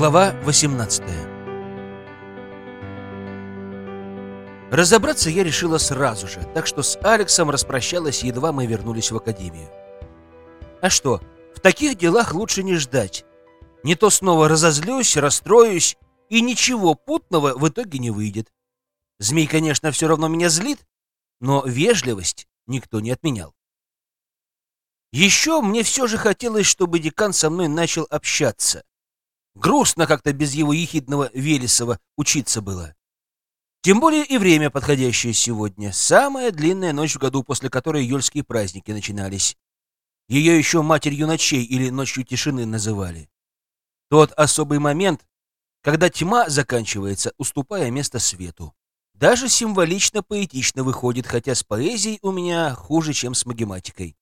Глава 18 Разобраться я решила сразу же, так что с Алексом распрощалась, едва мы вернулись в академию. А что, в таких делах лучше не ждать. Не то снова разозлюсь, расстроюсь, и ничего путного в итоге не выйдет. Змей, конечно, все равно меня злит, но вежливость никто не отменял. Еще мне все же хотелось, чтобы декан со мной начал общаться. Грустно как-то без его ехидного Велесова учиться было. Тем более и время подходящее сегодня. Самая длинная ночь в году, после которой юльские праздники начинались. Ее еще матерью ночей или ночью тишины называли. Тот особый момент, когда тьма заканчивается, уступая место свету. Даже символично-поэтично выходит, хотя с поэзией у меня хуже, чем с магематикой.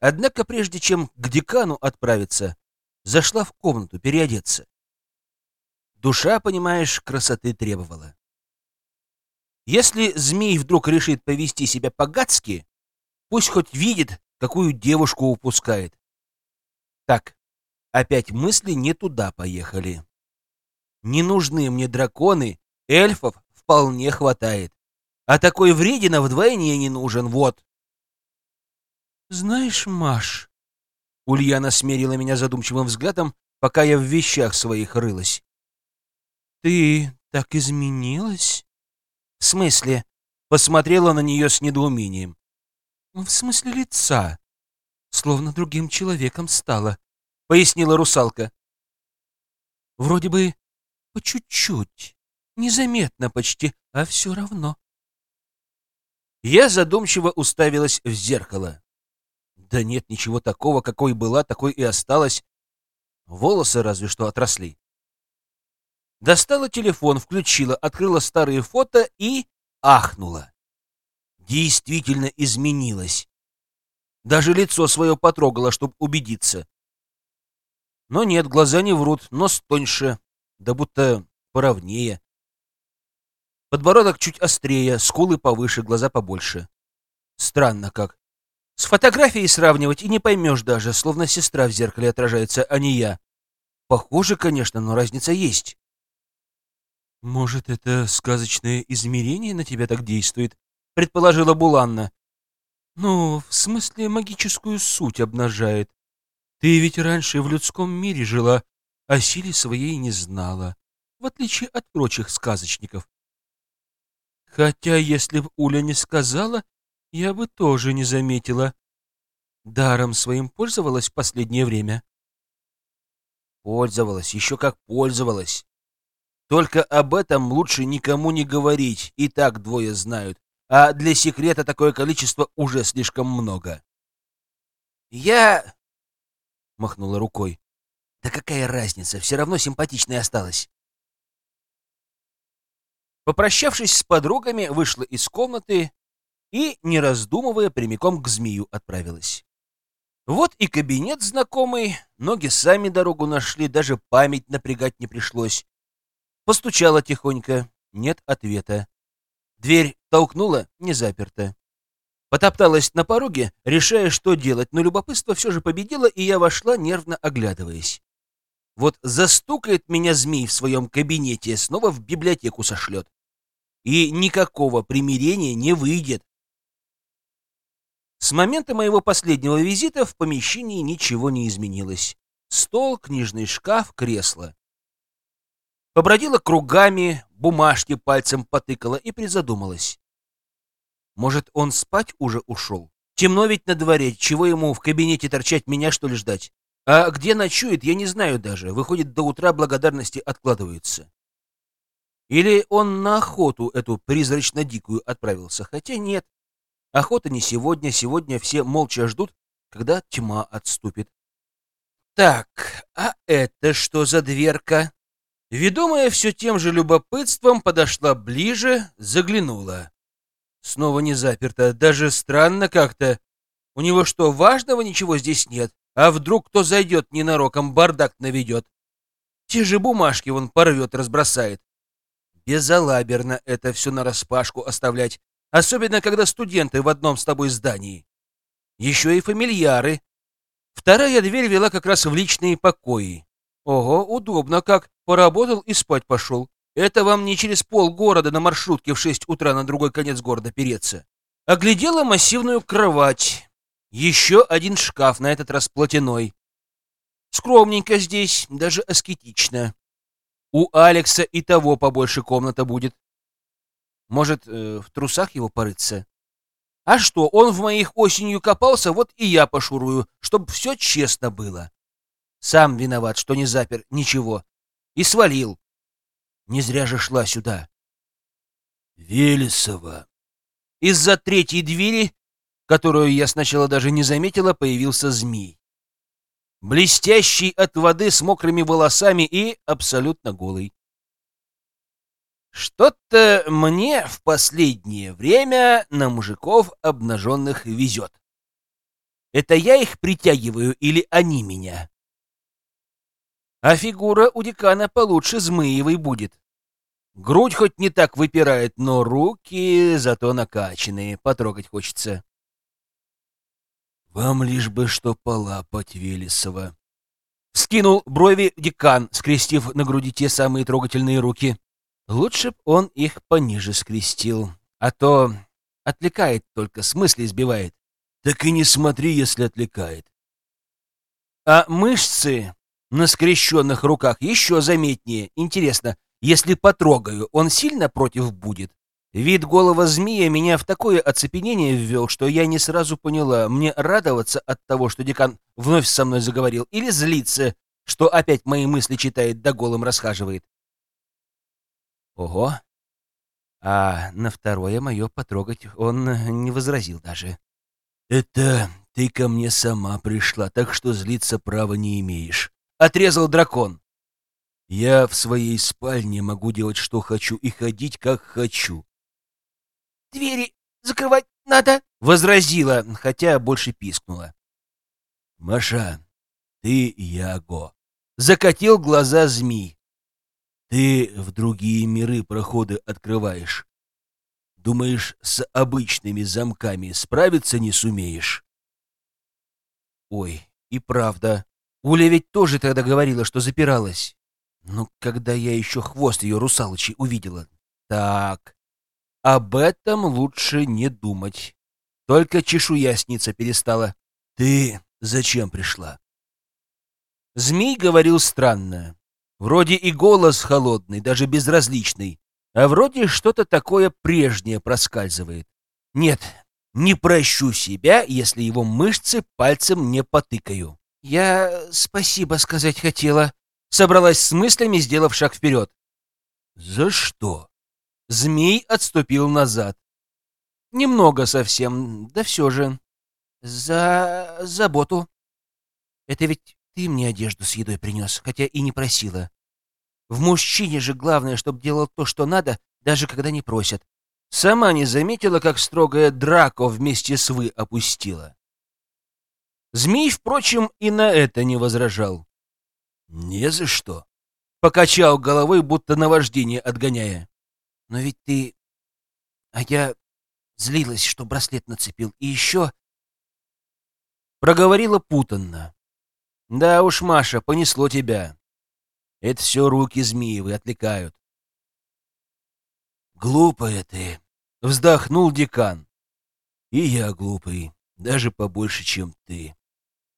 Однако прежде чем к декану отправиться, зашла в комнату переодеться. Душа, понимаешь, красоты требовала. Если змей вдруг решит повести себя по-гадски, пусть хоть видит, какую девушку упускает. Так, опять мысли не туда поехали. Не нужны мне драконы, эльфов вполне хватает. А такой вредина вдвойне не нужен, вот. «Знаешь, Маш...» Ульяна смерила меня задумчивым взглядом, пока я в вещах своих рылась. «Ты так изменилась?» «В смысле?» Посмотрела на нее с недоумением. «В смысле лица. Словно другим человеком стала», — пояснила русалка. «Вроде бы по чуть-чуть, незаметно почти, а все равно». Я задумчиво уставилась в зеркало. Да нет ничего такого, какой была, такой и осталась. Волосы разве что отросли. Достала телефон, включила, открыла старые фото и ахнула. Действительно изменилась. Даже лицо свое потрогала, чтобы убедиться. Но нет, глаза не врут, нос тоньше, да будто поровнее. Подбородок чуть острее, скулы повыше, глаза побольше. Странно как. С фотографией сравнивать и не поймешь даже, словно сестра в зеркале отражается, а не я. Похоже, конечно, но разница есть. «Может, это сказочное измерение на тебя так действует?» — предположила Буланна. «Ну, в смысле, магическую суть обнажает. Ты ведь раньше в людском мире жила, а силе своей не знала, в отличие от прочих сказочников. Хотя, если б Уля не сказала, я бы тоже не заметила. Даром своим пользовалась в последнее время. Пользовалась, еще как пользовалась. Только об этом лучше никому не говорить, и так двое знают, а для секрета такое количество уже слишком много. «Я...» — махнула рукой. «Да какая разница, все равно симпатичной осталась». Попрощавшись с подругами, вышла из комнаты и, не раздумывая, прямиком к змею отправилась. Вот и кабинет знакомый, ноги сами дорогу нашли, даже память напрягать не пришлось. Постучала тихонько, нет ответа. Дверь толкнула, не заперта. Потопталась на пороге, решая, что делать, но любопытство все же победило, и я вошла, нервно оглядываясь. Вот застукает меня змей в своем кабинете, снова в библиотеку сошлет. И никакого примирения не выйдет. С момента моего последнего визита в помещении ничего не изменилось. Стол, книжный шкаф, кресло. Побродила кругами, бумажки пальцем потыкала и призадумалась. Может, он спать уже ушел? Темно ведь на дворе, чего ему в кабинете торчать, меня что ли ждать? А где ночует, я не знаю даже. Выходит, до утра благодарности откладываются. Или он на охоту эту призрачно-дикую отправился, хотя нет. Охота не сегодня, сегодня все молча ждут, когда тьма отступит. Так, а это что за дверка? Ведомая все тем же любопытством, подошла ближе, заглянула. Снова не заперто, даже странно как-то. У него что, важного ничего здесь нет? А вдруг кто зайдет ненароком, бардак наведет? Те же бумажки он порвет, разбросает. Безалаберно это все нараспашку оставлять, Особенно, когда студенты в одном с тобой здании. Еще и фамильяры. Вторая дверь вела как раз в личные покои. Ого, удобно как. Поработал и спать пошел. Это вам не через полгорода на маршрутке в шесть утра на другой конец города переться. Оглядела массивную кровать. Еще один шкаф, на этот раз платяной. Скромненько здесь, даже аскетично. У Алекса и того побольше комната будет. Может, э, в трусах его порыться? А что, он в моих осенью копался, вот и я пошурую, чтобы все честно было. Сам виноват, что не запер ничего. И свалил. Не зря же шла сюда. Велесова. Из-за третьей двери, которую я сначала даже не заметила, появился змей. Блестящий от воды с мокрыми волосами и абсолютно голый. Что-то мне в последнее время на мужиков обнаженных везет. Это я их притягиваю или они меня? А фигура у декана получше Змыевой будет. Грудь хоть не так выпирает, но руки зато накачанные, потрогать хочется. Вам лишь бы что полапать, Велесова. Вскинул брови декан, скрестив на груди те самые трогательные руки. Лучше б он их пониже скрестил, а то отвлекает только, смысле избивает. Так и не смотри, если отвлекает. А мышцы на скрещенных руках еще заметнее. Интересно, если потрогаю, он сильно против будет? Вид голого змея меня в такое оцепенение ввел, что я не сразу поняла, мне радоваться от того, что декан вновь со мной заговорил, или злиться, что опять мои мысли читает да голым расхаживает. Ого! А на второе мое потрогать он не возразил даже. «Это ты ко мне сама пришла, так что злиться права не имеешь отрезал дракон. Я в своей спальне могу делать, что хочу, и ходить, как хочу. Двери закрывать надо, возразила, хотя больше пискнула. Маша, ты Яго. Закатил глаза змей. Ты в другие миры проходы открываешь. Думаешь, с обычными замками справиться не сумеешь? Ой, и правда. Уля ведь тоже тогда говорила, что запиралась. Но когда я еще хвост ее русалочий увидела. Так, об этом лучше не думать. Только чешуя снится перестала. Ты зачем пришла? Змей говорил странно. Вроде и голос холодный, даже безразличный, а вроде что-то такое прежнее проскальзывает. Нет, не прощу себя, если его мышцы пальцем не потыкаю. «Я спасибо сказать хотела», — собралась с мыслями, сделав шаг вперед. «За что?» Змей отступил назад. «Немного совсем, да все же. За заботу. Это ведь ты мне одежду с едой принес, хотя и не просила. В мужчине же главное, чтобы делал то, что надо, даже когда не просят. Сама не заметила, как строгая Драко вместе с вы опустила. Змей, впрочем, и на это не возражал. «Не за что», — покачал головой, будто наваждение отгоняя. «Но ведь ты... А я злилась, что браслет нацепил. И еще...» Проговорила путанно. «Да уж, Маша, понесло тебя. Это все руки змеевы отвлекают». «Глупая ты», — вздохнул декан. «И я глупый, даже побольше, чем ты».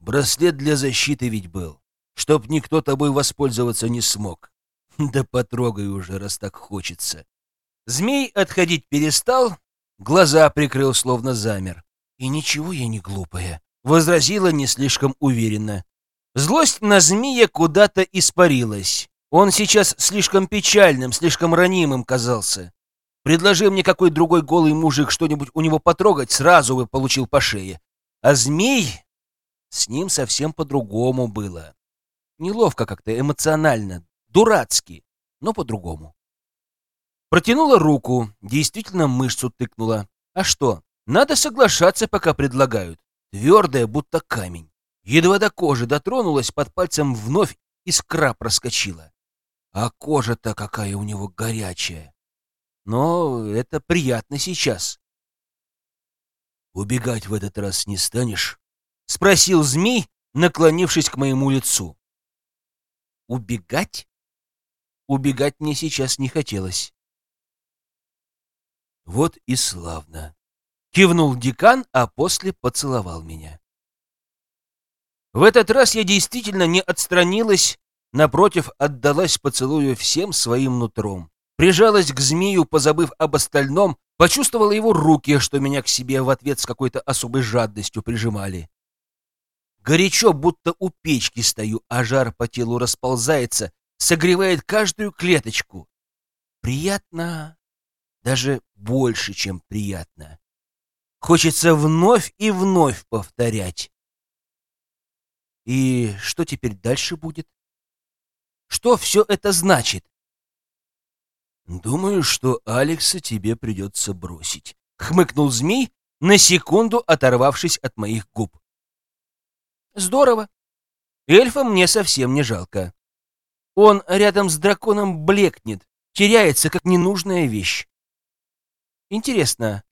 Браслет для защиты ведь был, чтоб никто тобой воспользоваться не смог. Да потрогай уже, раз так хочется. Змей отходить перестал, глаза прикрыл, словно замер. И ничего я не глупая, возразила не слишком уверенно. Злость на змея куда-то испарилась. Он сейчас слишком печальным, слишком ранимым казался. Предложи мне какой другой голый мужик что-нибудь у него потрогать, сразу бы получил по шее. А змей с ним совсем по-другому было. Неловко как-то, эмоционально, дурацки, но по-другому. Протянула руку, действительно мышцу тыкнула. А что, надо соглашаться, пока предлагают. Твердая, будто камень. Едва до кожи дотронулась, под пальцем вновь искра проскочила. А кожа-то какая у него горячая. Но это приятно сейчас. «Убегать в этот раз не станешь?» — спросил змей, наклонившись к моему лицу. убегать? Убегать мне сейчас не хотелось. Вот и славно. Кивнул декан, а после поцеловал меня. В этот раз я действительно не отстранилась, напротив, отдалась поцелую всем своим нутром. Прижалась к змею, позабыв об остальном, почувствовала его руки, что меня к себе в ответ с какой-то особой жадностью прижимали. Горячо, будто у печки стою, а жар по телу расползается, согревает каждую клеточку. Приятно, даже больше, чем приятно. Хочется вновь и вновь повторять. И что теперь дальше будет? Что все это значит? Думаю, что Алекса тебе придется бросить. Хмыкнул змей, на секунду оторвавшись от моих губ. Здорово. Эльфа мне совсем не жалко. Он рядом с драконом блекнет, теряется, как ненужная вещь. Интересно,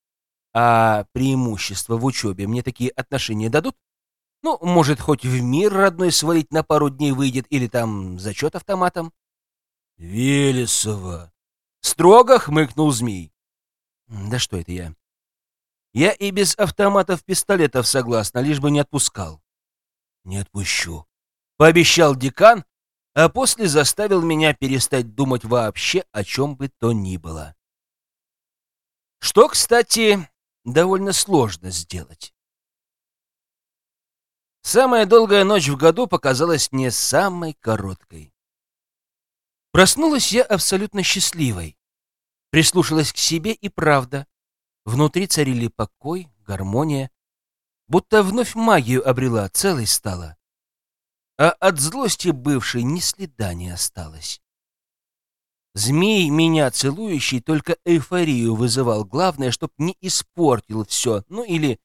а преимущества в учебе мне такие отношения дадут? Ну, может, хоть в мир родной свалить на пару дней выйдет, или там зачет автоматом? Велесова! Строго хмыкнул змей. Да что это я? Я и без автоматов-пистолетов согласна, лишь бы не отпускал. Не отпущу. Пообещал декан, а после заставил меня перестать думать вообще о чем бы то ни было. Что, кстати, довольно сложно сделать. Самая долгая ночь в году показалась мне самой короткой. Проснулась я абсолютно счастливой. Прислушалась к себе, и правда. Внутри царили покой, гармония. Будто вновь магию обрела, целой стала. А от злости бывшей ни следа не осталось. Змей, меня целующий, только эйфорию вызывал. Главное, чтоб не испортил все. Ну или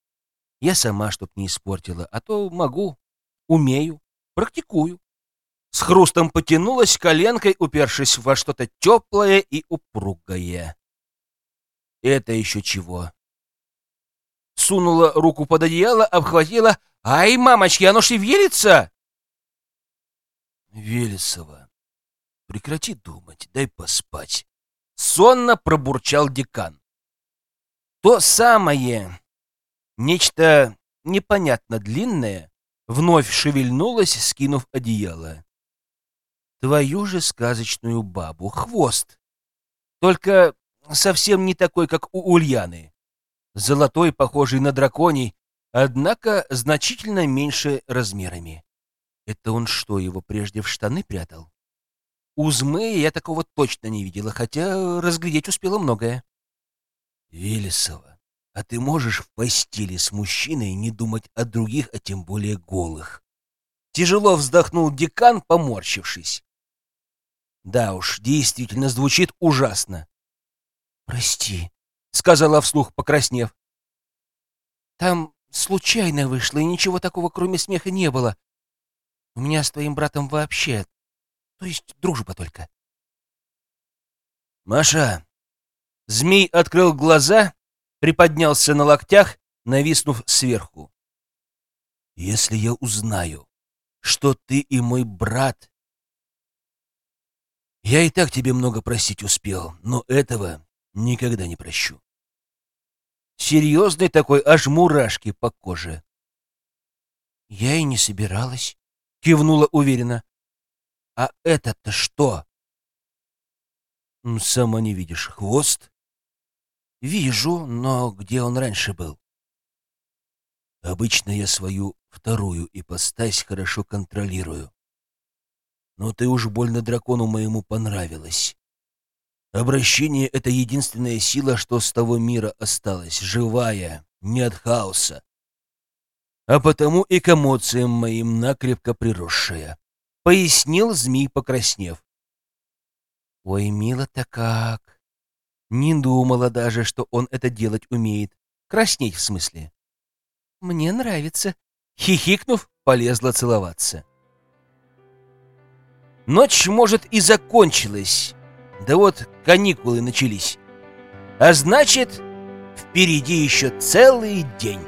я сама чтоб не испортила. А то могу, умею, практикую. С хрустом потянулась коленкой, упершись во что-то теплое и упругое. Это еще чего? Сунула руку под одеяло, обхватила. «Ай, мамочки, оно шевелится!» Велесова, Прекрати думать, дай поспать. Сонно пробурчал декан. То самое, нечто непонятно длинное, вновь шевельнулось, скинув одеяло. Твою же сказочную бабу, хвост. Только совсем не такой, как у Ульяны. Золотой, похожий на драконий, однако значительно меньше размерами. Это он что, его прежде в штаны прятал? У Змы я такого точно не видела, хотя разглядеть успела многое. Велесова, а ты можешь в постели с мужчиной не думать о других, а тем более голых? Тяжело вздохнул декан, поморщившись. Да уж, действительно звучит ужасно. «Прости», — сказала вслух, покраснев. «Там случайно вышло, и ничего такого, кроме смеха, не было. У меня с твоим братом вообще то есть дружба только. Маша. Змей открыл глаза, приподнялся на локтях, нависнув сверху. Если я узнаю, что ты и мой брат... Я и так тебе много просить успел, но этого никогда не прощу. Серьезный такой, аж мурашки по коже. Я и не собиралась, кивнула уверенно. А это-то что? Сама не видишь. Хвост? Вижу, но где он раньше был? Обычно я свою вторую ипостась хорошо контролирую. Но ты уж больно дракону моему понравилась. Обращение — это единственная сила, что с того мира осталась, живая, не от хаоса. А потому и к эмоциям моим накрепко приросшая. — пояснил змей, покраснев. «Ой, мило-то как! Не думала даже, что он это делать умеет. Краснеть, в смысле. Мне нравится». Хихикнув, полезла целоваться. Ночь, может, и закончилась. Да вот каникулы начались. А значит, впереди еще целый день.